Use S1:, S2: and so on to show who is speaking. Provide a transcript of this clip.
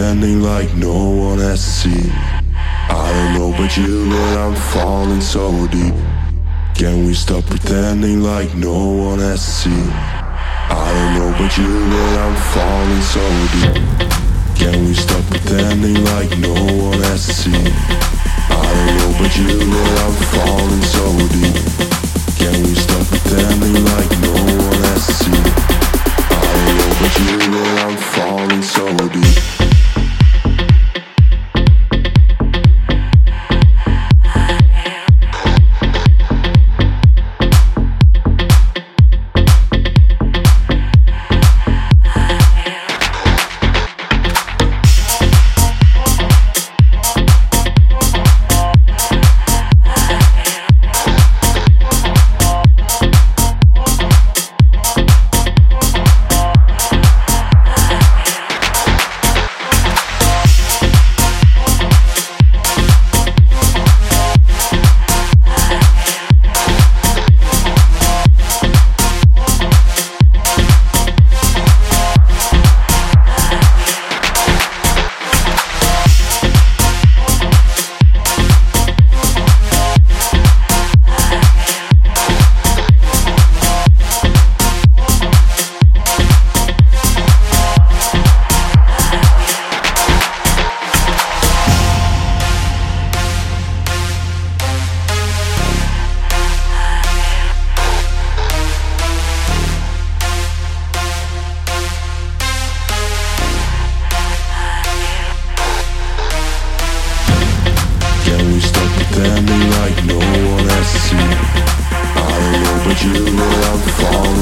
S1: pretending like no one has to see? I don't know about you, but I'm falling so deep. Can we stop pretending like no one has to see? I don't know about you, but I'm falling so deep. Can we stop pretending like no me like no one has seen. I don't know, but you know I'm falling